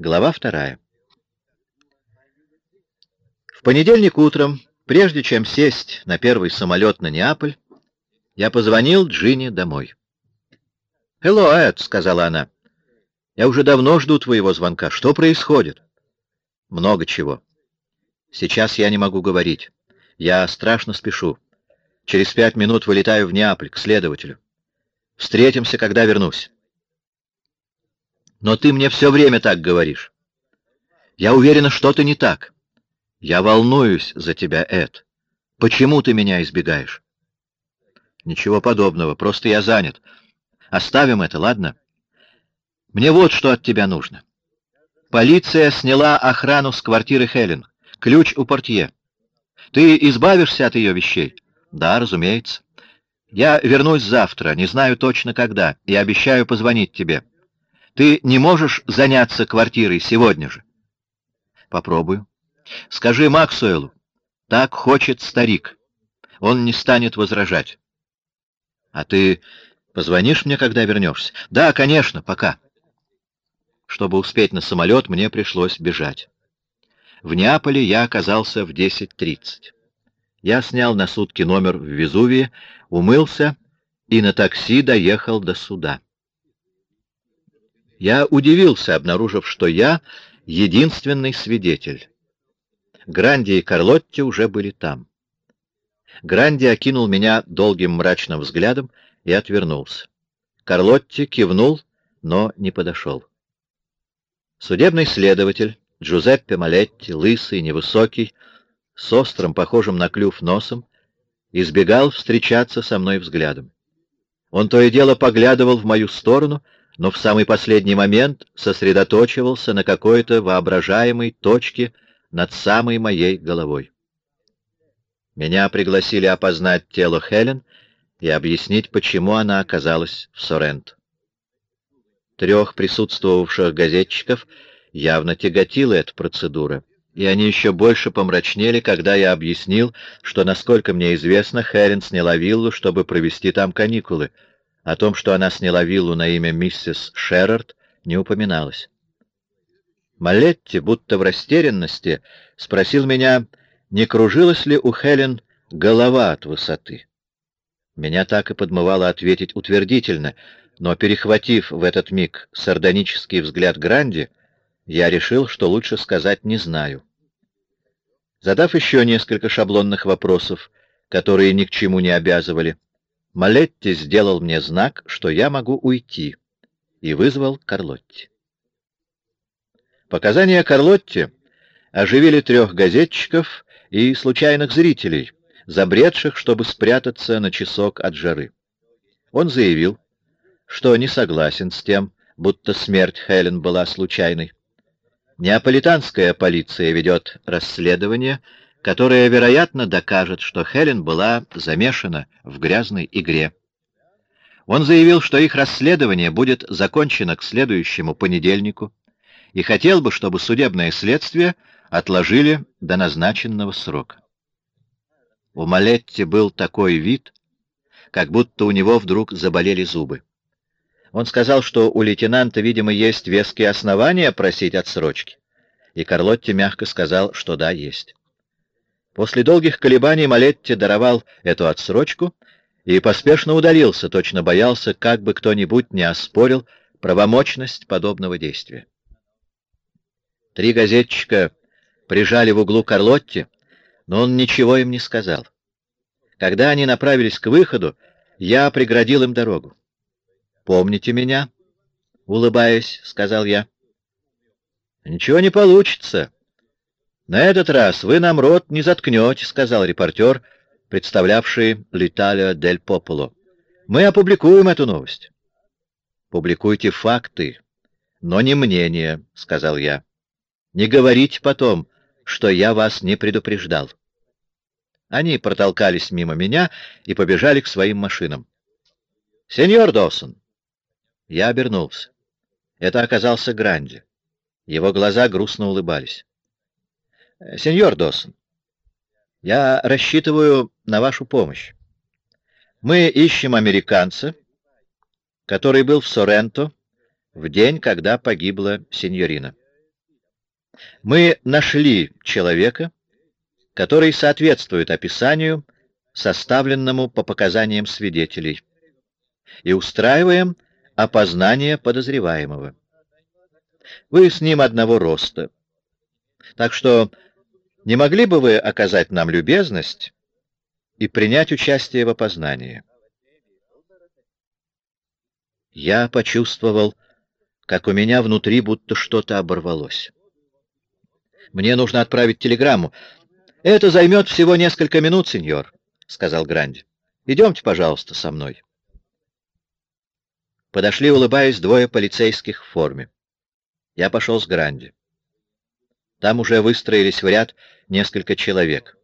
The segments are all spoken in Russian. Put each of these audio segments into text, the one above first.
Глава вторая. В понедельник утром, прежде чем сесть на первый самолет на Неаполь, я позвонил Джинни домой. «Hello, Эд», — сказала она. «Я уже давно жду твоего звонка. Что происходит?» «Много чего. Сейчас я не могу говорить. Я страшно спешу. Через пять минут вылетаю в Неаполь, к следователю. Встретимся, когда вернусь». «Но ты мне все время так говоришь. Я уверена, что-то не так. Я волнуюсь за тебя, Эд. Почему ты меня избегаешь?» «Ничего подобного. Просто я занят. Оставим это, ладно? Мне вот что от тебя нужно. Полиция сняла охрану с квартиры Хелен. Ключ у портье. Ты избавишься от ее вещей? Да, разумеется. Я вернусь завтра, не знаю точно когда, и обещаю позвонить тебе. Ты не можешь заняться квартирой сегодня же? Попробую. Скажи Максуэлу. Так хочет старик. Он не станет возражать. А ты Позвонишь мне, когда вернешься? Да, конечно, пока. Чтобы успеть на самолет, мне пришлось бежать. В Неаполе я оказался в 10.30. Я снял на сутки номер в Везувии, умылся и на такси доехал до суда. Я удивился, обнаружив, что я единственный свидетель. Гранди и Карлотти уже были там. Гранди окинул меня долгим мрачным взглядом и отвернулся. Карлотти кивнул, но не подошел. Судебный следователь Джузеппе Малетти, лысый, невысокий, с острым, похожим на клюв носом, избегал встречаться со мной взглядом. Он то и дело поглядывал в мою сторону, но в самый последний момент сосредоточивался на какой-то воображаемой точке над самой моей головой. Меня пригласили опознать тело Хелен и объяснить, почему она оказалась в Сорент. Трех присутствовавших газетчиков явно тяготила эта процедура, и они еще больше помрачнели, когда я объяснил, что, насколько мне известно, Херин сняла виллу, чтобы провести там каникулы. О том, что она сняла виллу на имя миссис Шерард, не упоминалось. Малетти, будто в растерянности, спросил меня, не кружилась ли у Хелен голова от высоты. Меня так и подмывало ответить утвердительно, но, перехватив в этот миг сардонический взгляд Гранди, я решил, что лучше сказать «не знаю». Задав еще несколько шаблонных вопросов, которые ни к чему не обязывали, Малетти сделал мне знак, что я могу уйти, и вызвал Карлотти. Показания Карлотти оживили трех газетчиков и случайных зрителей — забредших, чтобы спрятаться на часок от жары. Он заявил, что не согласен с тем, будто смерть Хелен была случайной. Неаполитанская полиция ведет расследование, которое, вероятно, докажет, что Хелен была замешана в грязной игре. Он заявил, что их расследование будет закончено к следующему понедельнику, и хотел бы, чтобы судебное следствие отложили до назначенного срока. У Малетти был такой вид, как будто у него вдруг заболели зубы. Он сказал, что у лейтенанта, видимо, есть веские основания просить отсрочки. И Карлотти мягко сказал, что да, есть. После долгих колебаний Малетти даровал эту отсрочку и поспешно удалился, точно боялся, как бы кто-нибудь не оспорил правомочность подобного действия. Три газетчика прижали в углу Карлотти, но он ничего им не сказал. Когда они направились к выходу, я преградил им дорогу. «Помните меня?» — улыбаясь, сказал я. «Ничего не получится. На этот раз вы нам рот не заткнете», — сказал репортер, представлявший Литалио дель Пополо. «Мы опубликуем эту новость». «Публикуйте факты, но не мнение», — сказал я. «Не говорите потом, что я вас не предупреждал». Они протолкались мимо меня и побежали к своим машинам. «Сеньор Доусон!» Я обернулся. Это оказался Гранди. Его глаза грустно улыбались. «Сеньор Доусон, я рассчитываю на вашу помощь. Мы ищем американца, который был в Соренто в день, когда погибла сеньорина. Мы нашли человека, который соответствует описанию, составленному по показаниям свидетелей, и устраиваем опознание подозреваемого. Вы с ним одного роста, так что не могли бы вы оказать нам любезность и принять участие в опознании? Я почувствовал, как у меня внутри будто что-то оборвалось. Мне нужно отправить телеграмму. Это займет всего несколько минут, сеньор, — сказал Гранди. Идемте, пожалуйста, со мной. Подошли, улыбаясь, двое полицейских в форме. Я пошел с Гранди. Там уже выстроились в ряд несколько человек.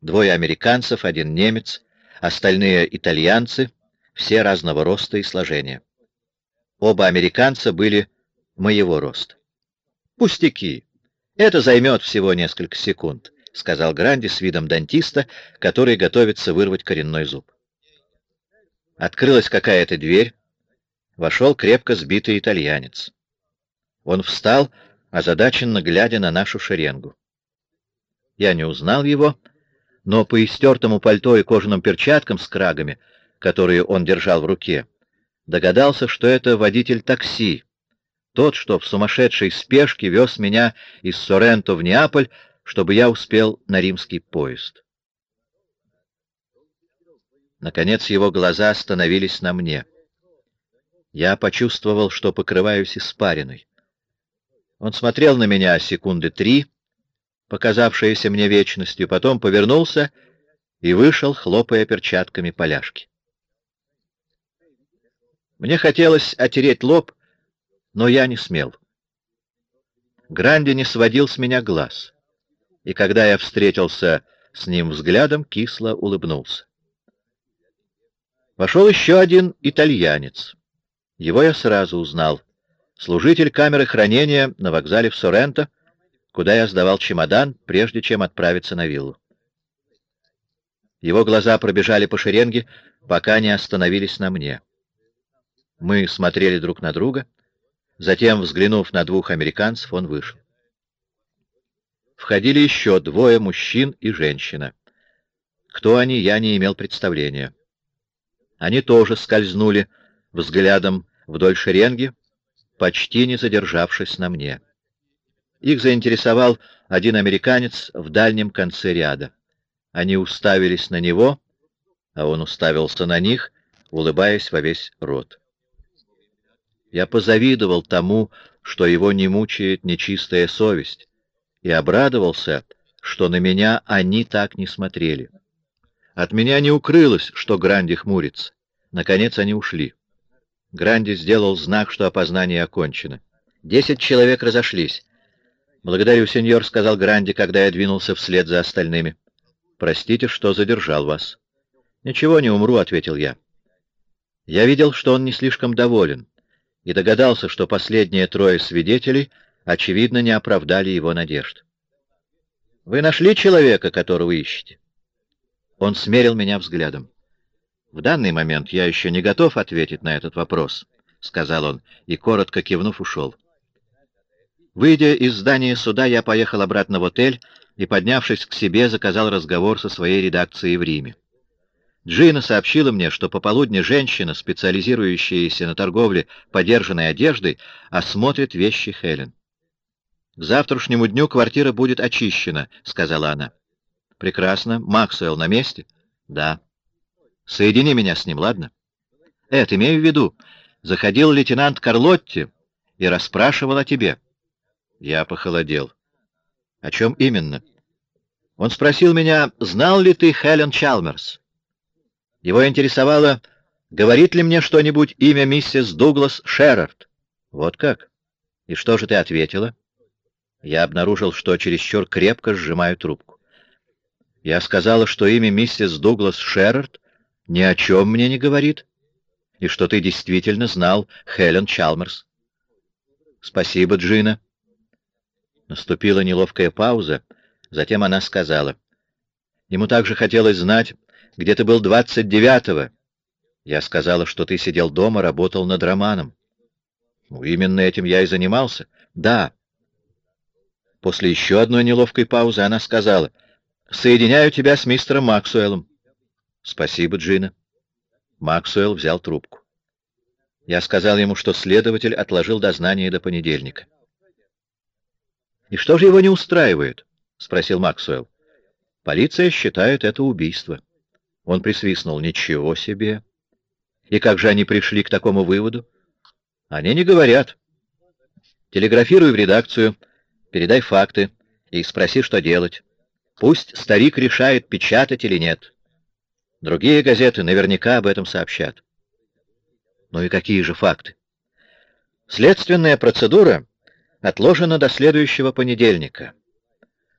Двое американцев, один немец, остальные итальянцы, все разного роста и сложения. Оба американца были моего роста. «Пустяки. Это займет всего несколько секунд», — сказал Гранди с видом дантиста, который готовится вырвать коренной зуб. Открылась какая-то дверь. Вошел крепко сбитый итальянец. Он встал, озадаченно глядя на нашу шеренгу. Я не узнал его, но по истертому пальто и кожаным перчаткам с крагами, которые он держал в руке, догадался, что это водитель такси, тот, что в сумасшедшей спешке вез меня из Соренто в Неаполь, чтобы я успел на римский поезд. Наконец его глаза остановились на мне. Я почувствовал, что покрываюсь испариной. Он смотрел на меня секунды три, показавшиеся мне вечностью, потом повернулся и вышел, хлопая перчатками поляшки. Мне хотелось отереть лоб, но я не смел. Гранди не сводил с меня глаз, и когда я встретился с ним взглядом, кисло улыбнулся. Вошел еще один итальянец. Его я сразу узнал. Служитель камеры хранения на вокзале в Соренто, куда я сдавал чемодан, прежде чем отправиться на виллу. Его глаза пробежали по шеренге, пока не остановились на мне. Мы смотрели друг на друга. Затем, взглянув на двух американцев, он вышел. Входили еще двое мужчин и женщина. Кто они, я не имел представления. Они тоже скользнули взглядом вдоль шеренги, почти не задержавшись на мне. Их заинтересовал один американец в дальнем конце ряда. Они уставились на него, а он уставился на них, улыбаясь во весь рот. Я позавидовал тому, что его не мучает нечистая совесть, и обрадовался, что на меня они так не смотрели. От меня не укрылось, что Гранди хмурится. Наконец они ушли. Гранди сделал знак, что опознание окончено. Десять человек разошлись. «Благодарю, сеньор», — сказал Гранди, когда я двинулся вслед за остальными. «Простите, что задержал вас». «Ничего, не умру», — ответил я. Я видел, что он не слишком доволен и догадался, что последние трое свидетелей, очевидно, не оправдали его надежд. «Вы нашли человека, которого ищете?» Он смерил меня взглядом. «В данный момент я еще не готов ответить на этот вопрос», — сказал он, и, коротко кивнув, ушел. Выйдя из здания суда, я поехал обратно в отель и, поднявшись к себе, заказал разговор со своей редакцией в Риме. Джина сообщила мне, что пополудни женщина, специализирующаяся на торговле подержанной одеждой, осмотрит вещи Хелен. «К завтрашнему дню квартира будет очищена», — сказала она. «Прекрасно. Максуэлл на месте?» «Да». «Соедини меня с ним, ладно?» «Эд, имею в виду, заходил лейтенант Карлотти и расспрашивал о тебе». Я похолодел. «О чем именно?» Он спросил меня, знал ли ты Хелен Чалмерс. Его интересовало, говорит ли мне что-нибудь имя миссис Дуглас Шерард. Вот как? И что же ты ответила? Я обнаружил, что чересчур крепко сжимаю трубку. Я сказала, что имя миссис Дуглас Шерард ни о чем мне не говорит, и что ты действительно знал Хелен Чалмерс. Спасибо, Джина. Наступила неловкая пауза, затем она сказала. Ему также хотелось знать, где ты был двадцать девятого?» Я сказала, что ты сидел дома, работал над романом. Ну, именно этим я и занимался. Да. После еще одной неловкой паузы она сказала, «Соединяю тебя с мистером Максуэлом». «Спасибо, Джина». Максуэлл взял трубку. Я сказал ему, что следователь отложил дознание до понедельника. «И что же его не устраивает?» — спросил Максуэлл. «Полиция считает это убийство». Он присвистнул. «Ничего себе!» «И как же они пришли к такому выводу?» «Они не говорят. Телеграфируй в редакцию, передай факты и спроси, что делать. Пусть старик решает, печатать или нет. Другие газеты наверняка об этом сообщат. Ну и какие же факты? Следственная процедура отложена до следующего понедельника,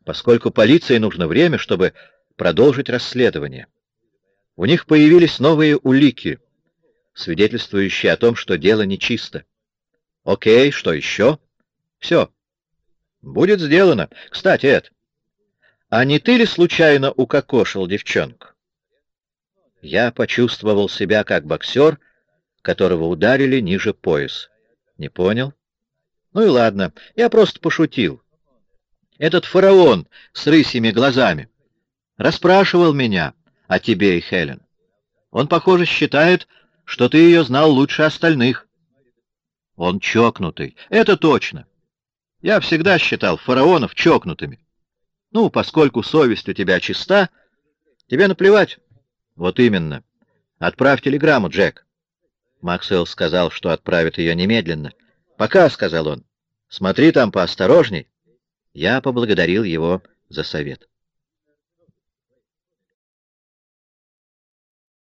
поскольку полиции нужно время, чтобы продолжить расследование. У них появились новые улики, свидетельствующие о том, что дело нечисто. Окей, что еще? Все. Будет сделано. Кстати, Эд, а не ты ли случайно укокошил девчонку? Я почувствовал себя как боксер, которого ударили ниже пояса. Не понял? Ну и ладно, я просто пошутил. Этот фараон с рысьими глазами расспрашивал меня о тебе и Хелен. Он, похоже, считает, что ты ее знал лучше остальных. Он чокнутый. Это точно. Я всегда считал фараонов чокнутыми. Ну, поскольку совесть у тебя чиста, тебе наплевать. Вот именно. Отправь телеграмму, Джек. Максвелл сказал, что отправит ее немедленно. «Пока», — сказал он. «Смотри там поосторожней». Я поблагодарил его за совет.